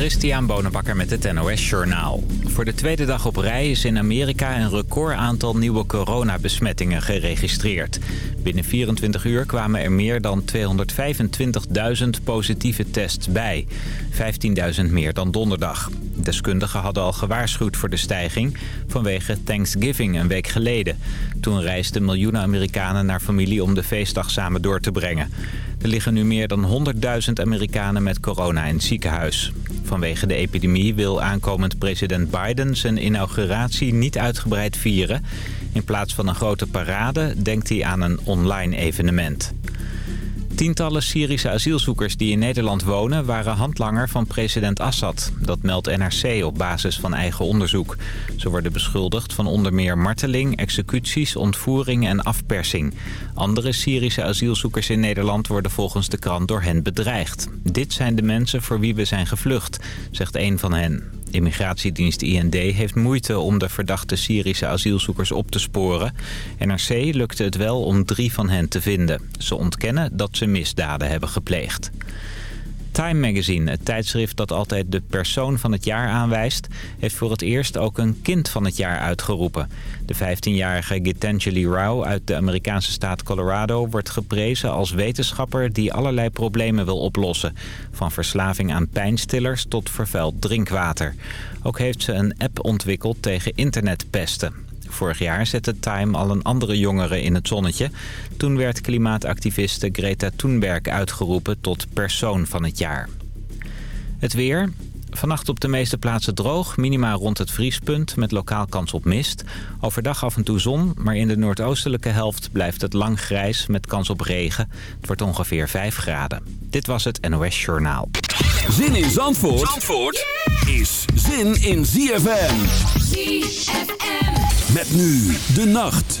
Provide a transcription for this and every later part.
Christian Bonenbakker met het NOS Journaal. Voor de tweede dag op rij is in Amerika een record aantal nieuwe coronabesmettingen geregistreerd. Binnen 24 uur kwamen er meer dan 225.000 positieve tests bij. 15.000 meer dan donderdag. Deskundigen hadden al gewaarschuwd voor de stijging vanwege Thanksgiving een week geleden. Toen reisden miljoenen Amerikanen naar familie om de feestdag samen door te brengen. Er liggen nu meer dan 100.000 Amerikanen met corona in het ziekenhuis. Vanwege de epidemie wil aankomend president Biden zijn inauguratie niet uitgebreid vieren. In plaats van een grote parade denkt hij aan een online evenement. Tientallen Syrische asielzoekers die in Nederland wonen... waren handlanger van president Assad. Dat meldt NRC op basis van eigen onderzoek. Ze worden beschuldigd van onder meer marteling, executies, ontvoering en afpersing. Andere Syrische asielzoekers in Nederland worden volgens de krant door hen bedreigd. Dit zijn de mensen voor wie we zijn gevlucht, zegt een van hen. Immigratiedienst IND heeft moeite om de verdachte Syrische asielzoekers op te sporen. NRC lukte het wel om drie van hen te vinden. Ze ontkennen dat ze misdaden hebben gepleegd. Time Magazine, het tijdschrift dat altijd de persoon van het jaar aanwijst... heeft voor het eerst ook een kind van het jaar uitgeroepen. De 15-jarige Gitanjali Rao uit de Amerikaanse staat Colorado... wordt geprezen als wetenschapper die allerlei problemen wil oplossen. Van verslaving aan pijnstillers tot vervuild drinkwater. Ook heeft ze een app ontwikkeld tegen internetpesten. Vorig jaar zette Time al een andere jongere in het zonnetje. Toen werd klimaatactiviste Greta Thunberg uitgeroepen tot persoon van het jaar. Het weer. Vannacht op de meeste plaatsen droog, minima rond het vriespunt met lokaal kans op mist. Overdag af en toe zon, maar in de noordoostelijke helft blijft het lang grijs met kans op regen. Het wordt ongeveer 5 graden. Dit was het NOS Journaal. Zin in Zandvoort, Zandvoort is zin in ZFM. ZFM. Met nu de nacht.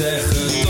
Ik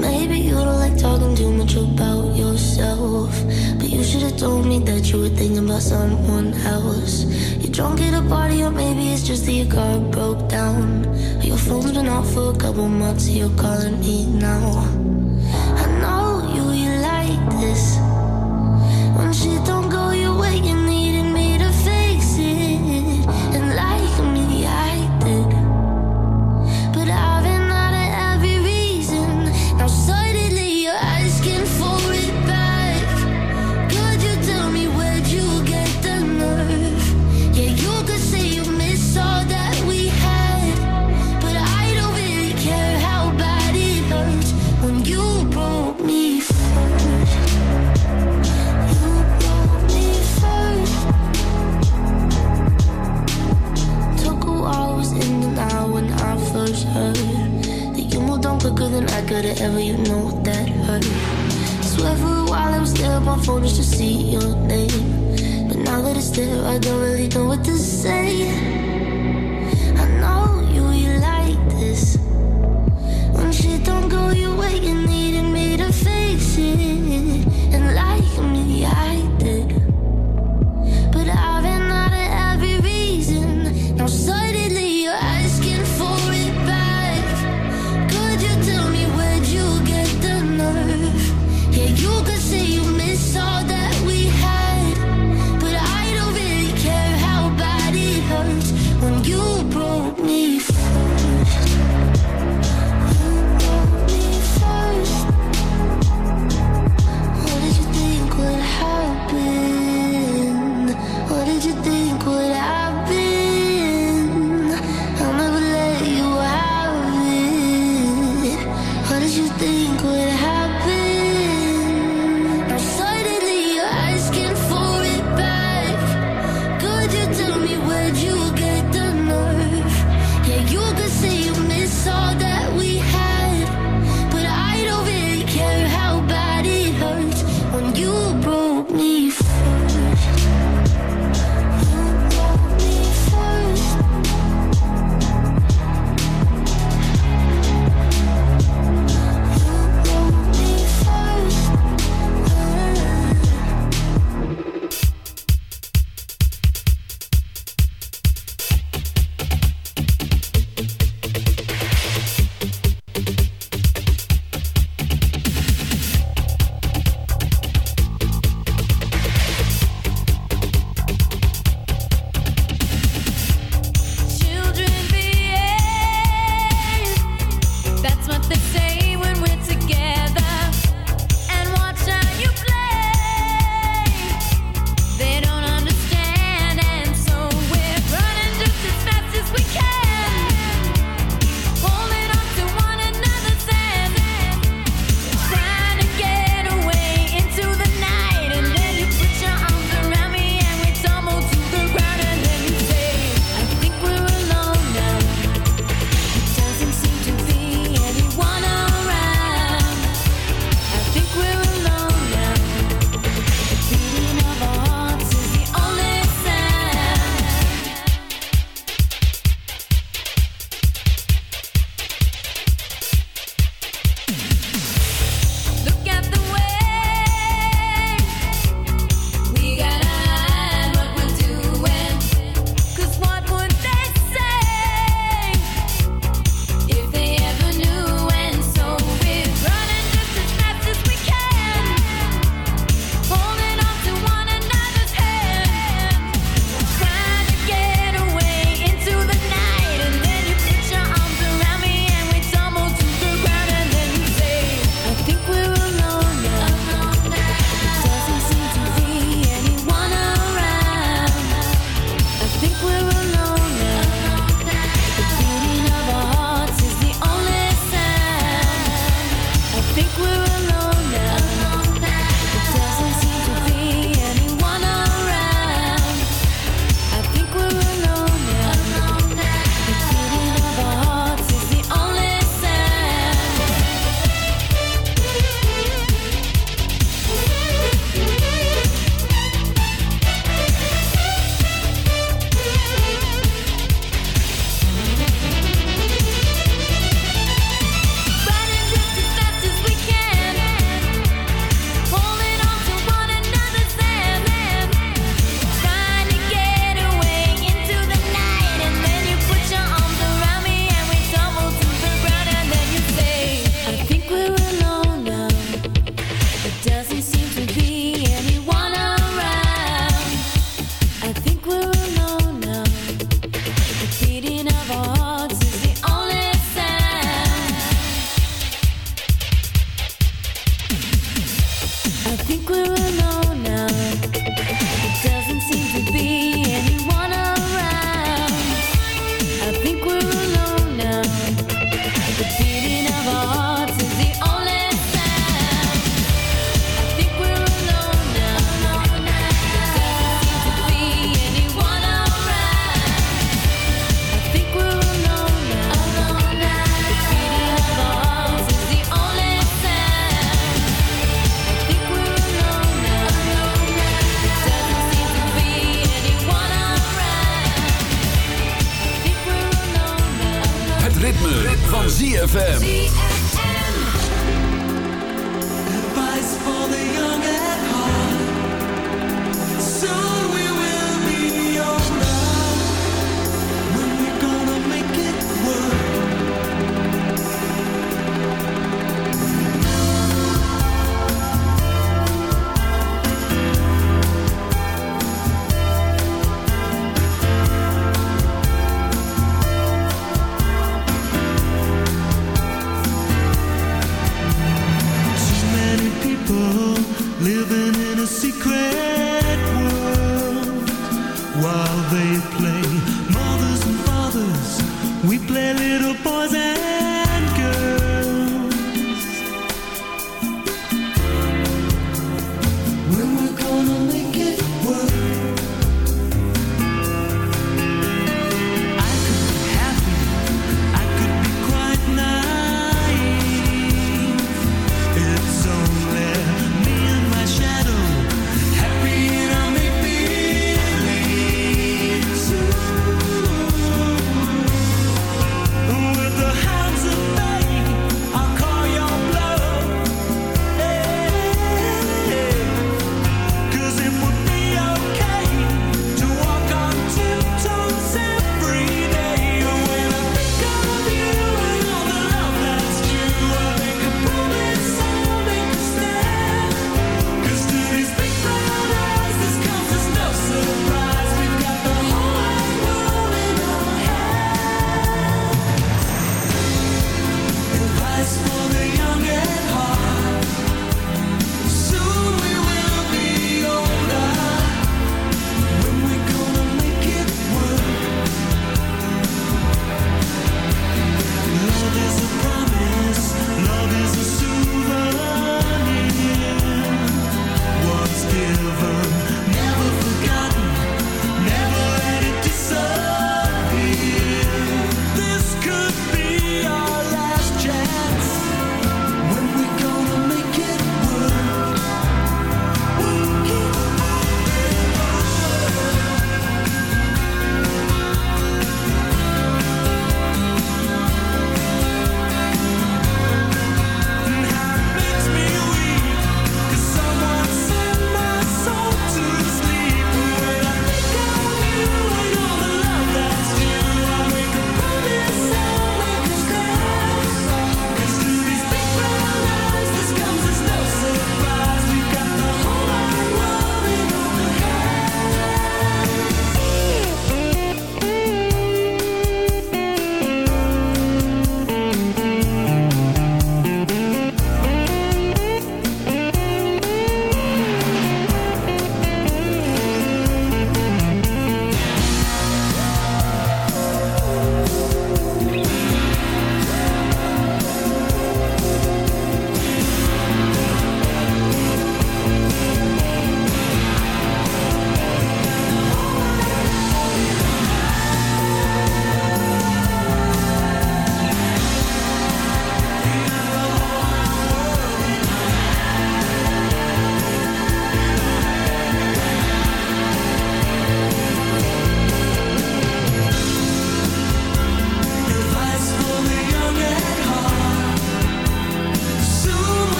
maybe you don't like talking too much about yourself. But you should have told me that you were thinking about someone else. You're drunk at a party, or maybe it's just that your car broke down. Your phone's been off for a couple months, so you're calling me now.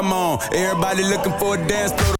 Come on. Everybody looking for a dance floor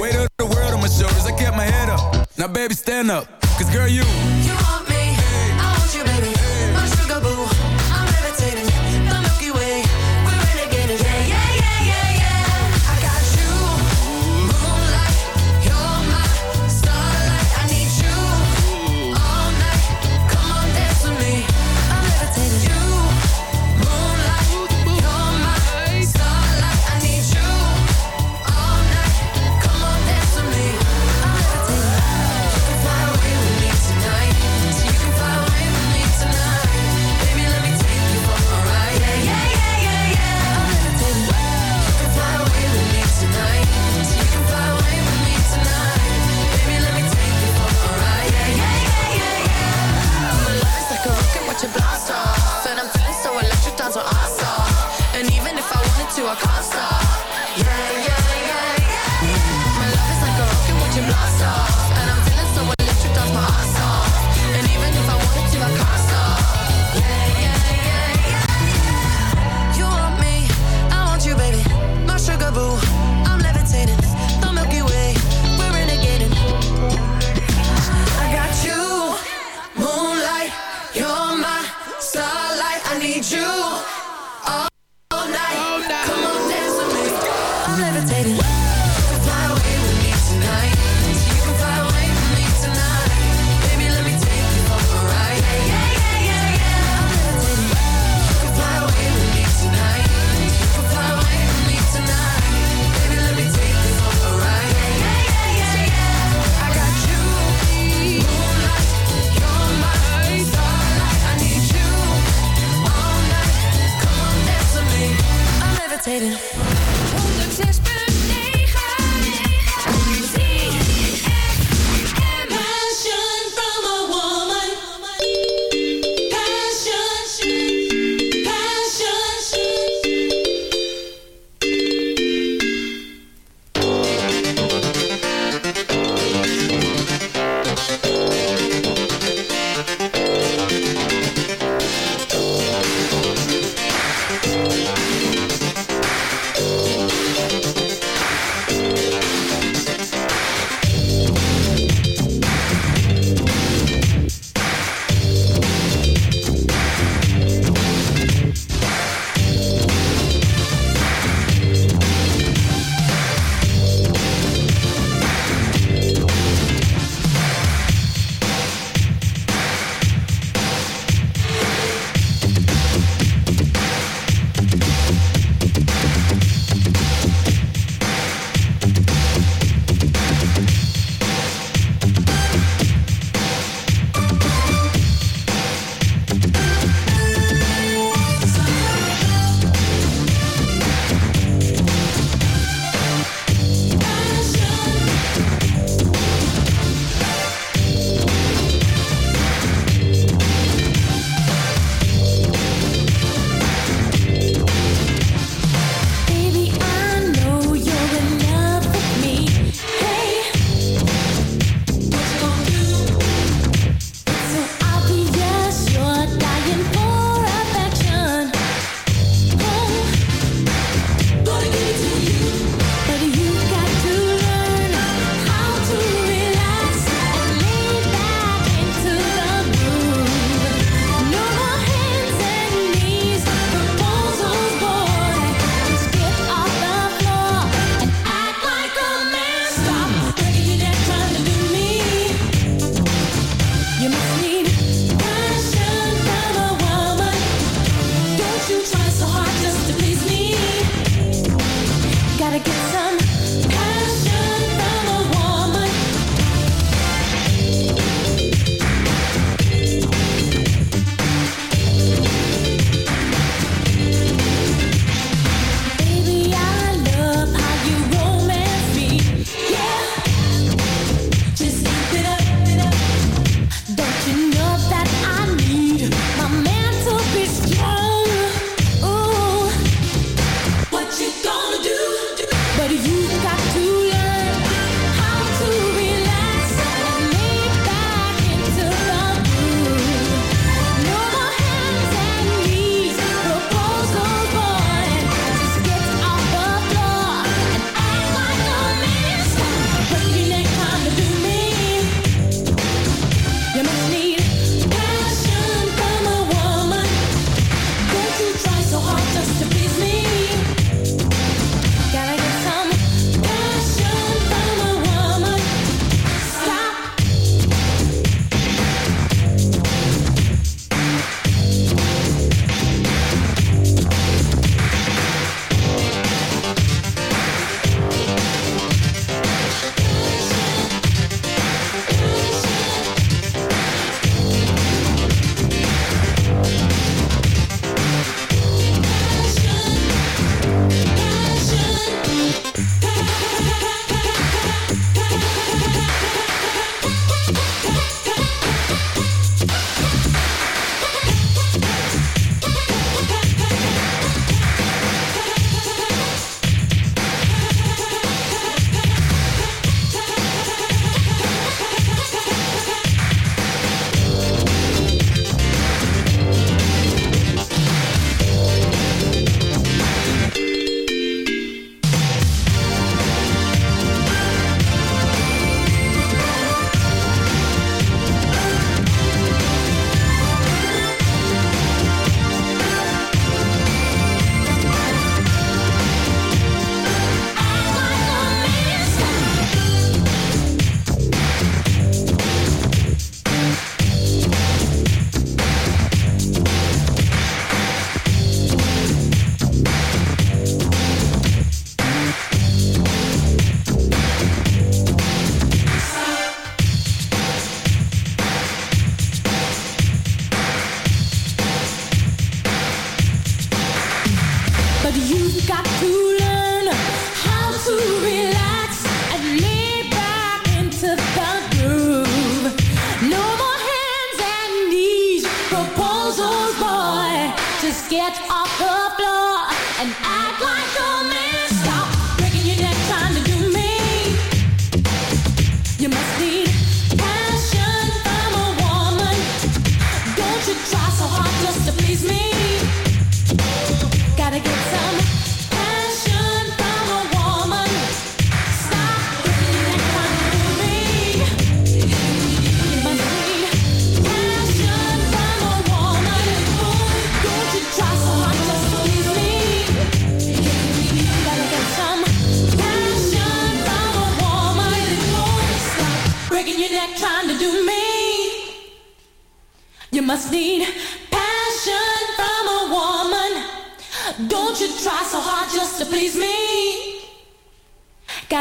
Baby, stand up. Cause, girl, you. hesitating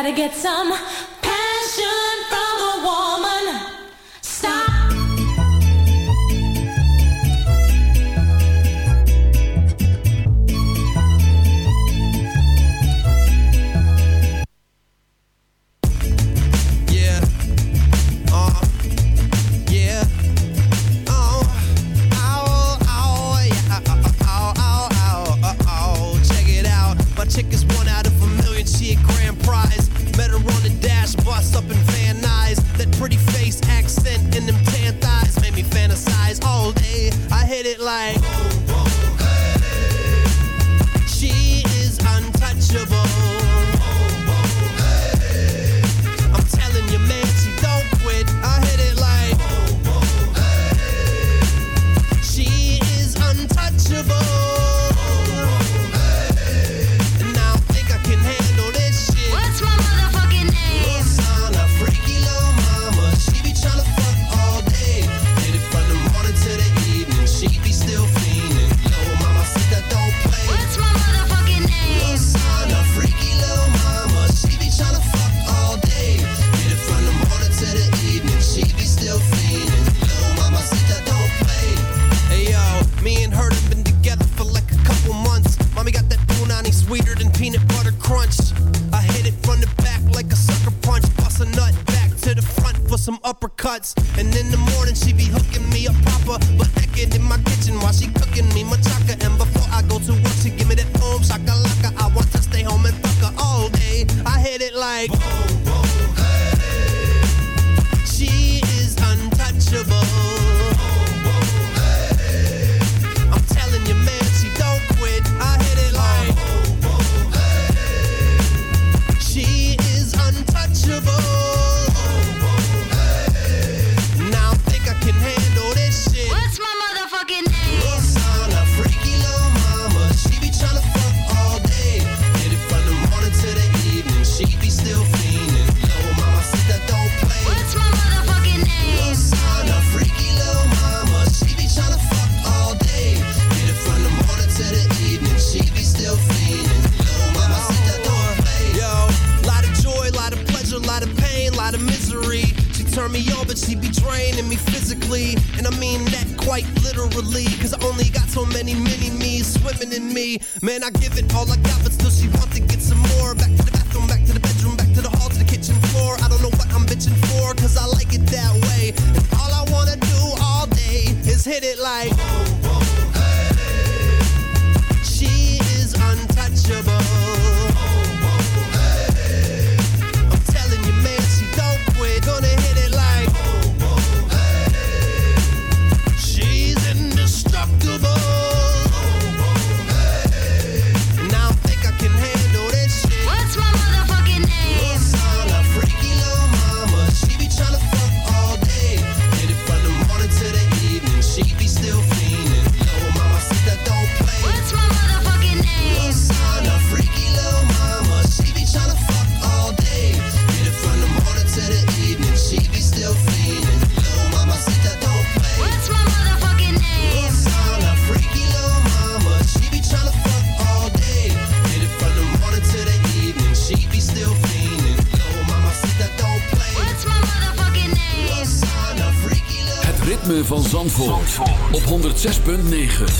gotta get some. some uppercuts. And in the morning, she be hooking me up proper. But naked in my kitchen while she cooking me machaca. And before I go to work, she give me that home shakalaka. I want to stay home and fuck her all day. I hit it like. Boom. only got so many mini me swimming in me. Man, I give it all I got, but still she 6.9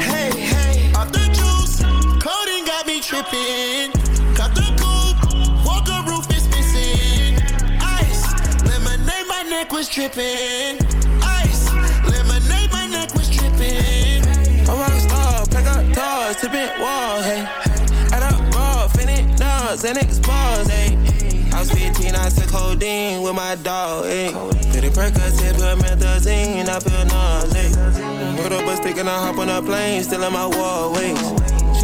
Got. Cut the coupe, walker roof is missing. Ice, lemonade, my neck was dripping. Ice, lemonade, my neck was dripping. A rock star, pack up doors, tipping walls, hey. Add up raw, finish nuts, and expose, hey. I was 15, I took codeine with my dog, hey. Did it Percocet, put methazine, I feel nauseous. Put up a stick and I hop on a plane, still in my wall, wait.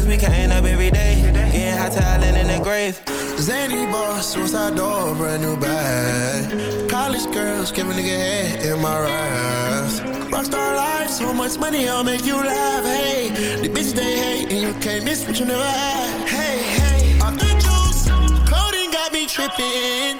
Cause we can't up every day, getting hot talent in the grave. Zany boss, suicide door, brand new bag. College girls, give a nigga head in my raps. Rockstar life, so much money, I'll make you laugh. Hey, the bitch they hate, and you can't miss what you never had. Hey, hey, off the juice, codeine got me tripping.